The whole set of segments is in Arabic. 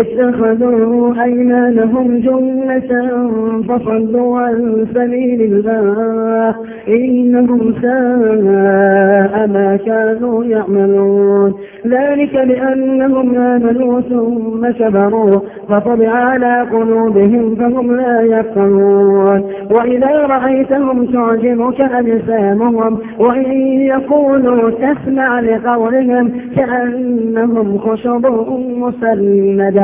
اتخذوا أيمانهم جنة فصدوا عن سبيل الله. إنهم ساء ما كانوا يعملون. ذلك بأنهم آمنوا ثم كبروا فطبع على قلوبهم فهم لا يفقهون. وإذا رأيتهم تعجبك أجسامهم وإن يقولوا تسمع لقولهم كأنهم خشب مسندة.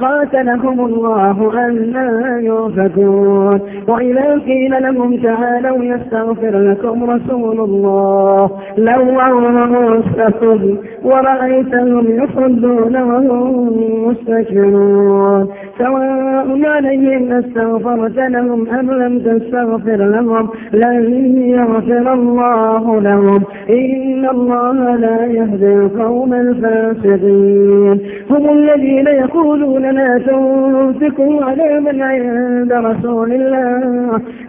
قاتلهم الله أن لا يؤفكون. وإذا قيل لهم تعالوا يستغفر لكم رسول الله لووا رؤوسهم ورأيتهم يصدون وهم مستكبرون. سواء عليهم استغفرت لهم أم لم تستغفر لهم لن يغفر الله لهم. إن الله لا يهدي القوم الفاسقين. هم الذين يقولون لا تنفقوا على من عند رسول الله.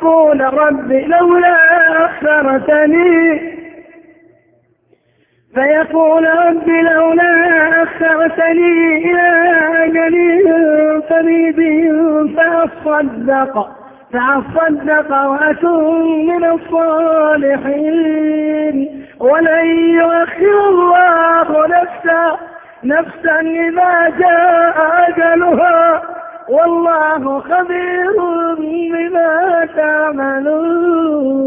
فيقول رب لولا أخرتني. فيقول رب لولا أخرتني إلى أجل قريب فأصدق. فأصدق وأكون من الصالحين. ولن يؤخر الله نفسا نفسا إذا جاء أجلها. والله خبير بما تعملون.